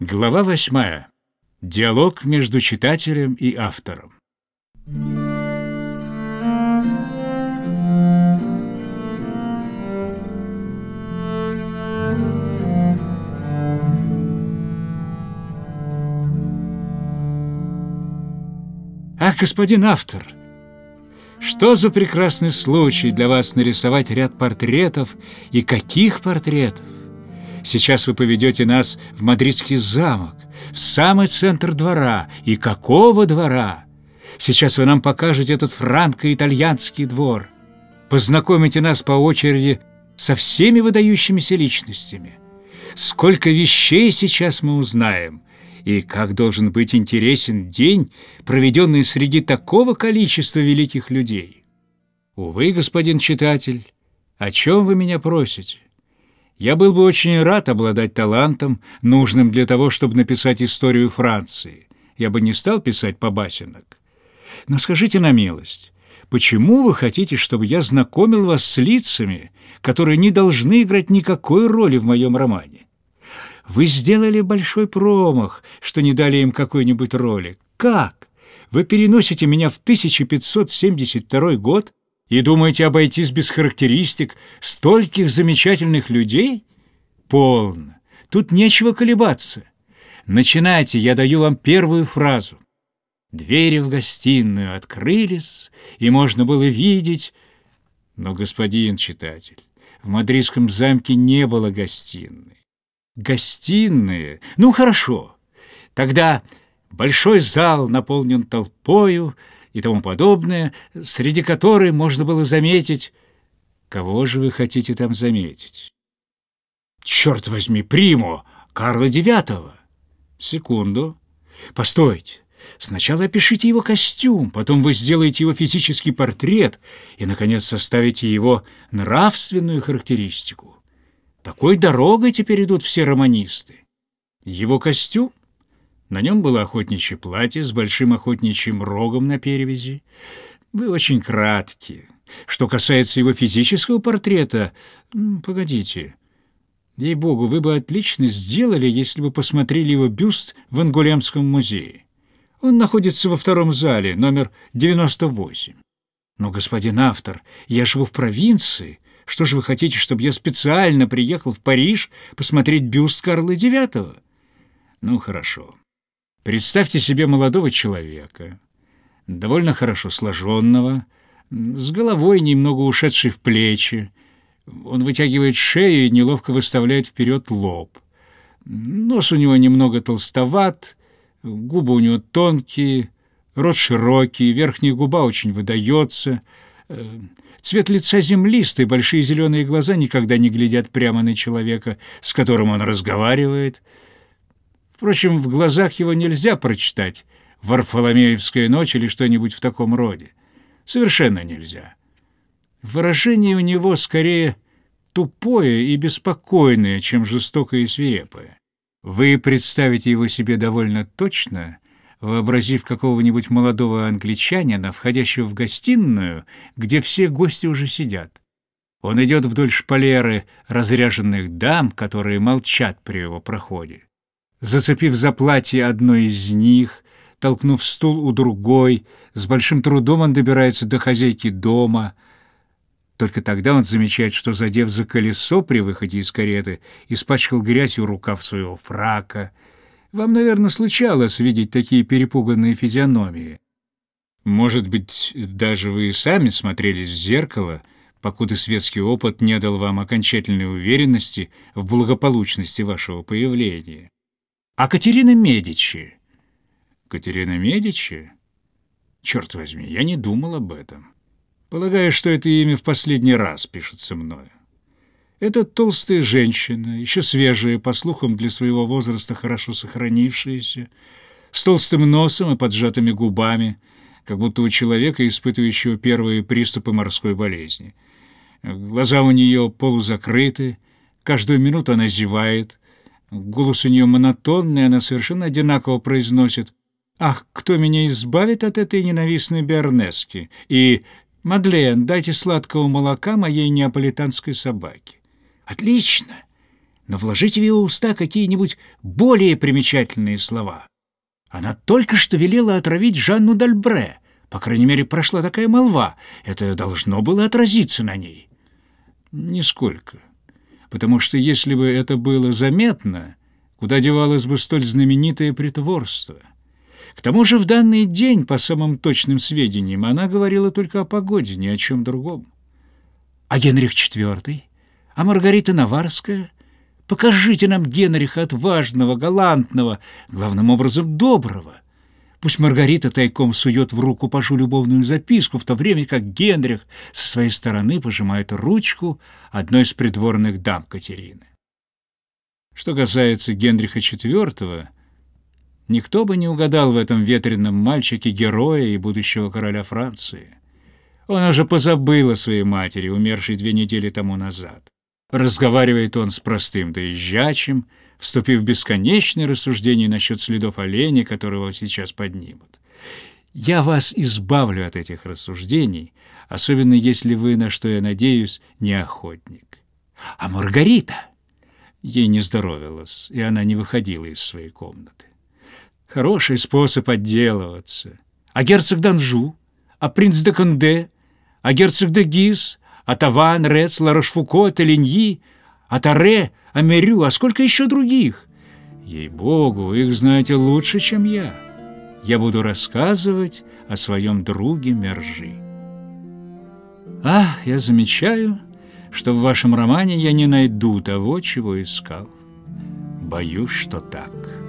Глава восьмая. Диалог между читателем и автором. Ах, господин автор, что за прекрасный случай для вас нарисовать ряд портретов и каких портретов! Сейчас вы поведете нас в мадридский замок, в самый центр двора. И какого двора? Сейчас вы нам покажете этот франко-итальянский двор. Познакомите нас по очереди со всеми выдающимися личностями. Сколько вещей сейчас мы узнаем, и как должен быть интересен день, проведенный среди такого количества великих людей. Увы, господин читатель, о чем вы меня просите? Я был бы очень рад обладать талантом, нужным для того, чтобы написать историю Франции. Я бы не стал писать побасенок. Но скажите на милость, почему вы хотите, чтобы я знакомил вас с лицами, которые не должны играть никакой роли в моем романе? Вы сделали большой промах, что не дали им какой-нибудь роли. Как? Вы переносите меня в 1572 год и думаете обойтись без характеристик стольких замечательных людей? Полно. Тут нечего колебаться. Начинайте, я даю вам первую фразу. Двери в гостиную открылись, и можно было видеть... Но, господин читатель, в мадридском замке не было гостиной. Гостиные? Ну, хорошо. Тогда большой зал наполнен толпою, и тому подобное, среди которой можно было заметить... Кого же вы хотите там заметить? Черт возьми, приму, Карла Девятого. Секунду. Постойте. Сначала опишите его костюм, потом вы сделаете его физический портрет и, наконец, составите его нравственную характеристику. Такой дорогой теперь идут все романисты. Его костюм на нем было охотничье платье с большим охотничьим рогом на перевязи. Вы очень краткие. Что касается его физического портрета... Погодите. Ей-богу, вы бы отлично сделали, если бы посмотрели его бюст в Ангулемском музее. Он находится во втором зале, номер 98. Но, господин автор, я живу в провинции. Что же вы хотите, чтобы я специально приехал в Париж посмотреть бюст Карла IX? Ну, хорошо. Представьте себе молодого человека, довольно хорошо сложенного, с головой немного ушедшей в плечи. Он вытягивает шею и неловко выставляет вперед лоб. Нос у него немного толстоват, губы у него тонкие, рот широкий, верхняя губа очень выдается. Цвет лица землистый, большие зеленые глаза никогда не глядят прямо на человека, с которым он разговаривает — Впрочем, в глазах его нельзя прочитать «Варфоломеевская ночь» или что-нибудь в таком роде. Совершенно нельзя. Выражение у него скорее тупое и беспокойное, чем жестокое и свирепое. Вы представите его себе довольно точно, вообразив какого-нибудь молодого англичанина, входящего в гостиную, где все гости уже сидят. Он идет вдоль шпалеры разряженных дам, которые молчат при его проходе. Зацепив за платье одной из них, толкнув стул у другой, с большим трудом он добирается до хозяйки дома. Только тогда он замечает, что, задев за колесо при выходе из кареты, испачкал грязью рукав своего фрака. Вам, наверное, случалось видеть такие перепуганные физиономии. Может быть, даже вы и сами смотрелись в зеркало, покуда светский опыт не дал вам окончательной уверенности в благополучности вашего появления. А Катерина Медичи? Катерина Медичи? Черт возьми, я не думал об этом. Полагаю, что это имя в последний раз пишется мною. Это толстая женщина, еще свежая, по слухам для своего возраста хорошо сохранившаяся, с толстым носом и поджатыми губами, как будто у человека, испытывающего первые приступы морской болезни. Глаза у нее полузакрыты, каждую минуту она зевает, Голос у нее монотонный, она совершенно одинаково произносит «Ах, кто меня избавит от этой ненавистной Бернески?» и «Мадлен, дайте сладкого молока моей неаполитанской собаке». «Отлично! но вложите в его уста какие-нибудь более примечательные слова. Она только что велела отравить Жанну Дальбре. По крайней мере, прошла такая молва. Это должно было отразиться на ней. Нисколько. Потому что если бы это было заметно, куда девалось бы столь знаменитое притворство? К тому же в данный день, по самым точным сведениям, она говорила только о погоде, ни о чем другом. А Генрих IV? А Маргарита Наварская? Покажите нам Генриха отважного, галантного, главным образом доброго. Пусть Маргарита тайком сует в руку пажу любовную записку, в то время как Генрих со своей стороны пожимает ручку одной из придворных дам Катерины. Что касается Генриха IV, никто бы не угадал в этом ветреном мальчике героя и будущего короля Франции. Он уже позабыл о своей матери, умершей две недели тому назад. Разговаривает он с простым доезжачим, вступив в бесконечные рассуждения насчет следов оленя, которого сейчас поднимут. Я вас избавлю от этих рассуждений, особенно если вы, на что я надеюсь, не охотник. А Маргарита? Ей не здоровилось, и она не выходила из своей комнаты. Хороший способ отделываться. А герцог Данжу? А принц де Конде? А герцог де Гиз? А Таван, Рец, Ларошфуко, Теленьи, а Таре, а а сколько еще других? Ей-богу, вы их знаете лучше, чем я. Я буду рассказывать о своем друге Мержи. А, я замечаю, что в вашем романе я не найду того, чего искал. Боюсь, что так.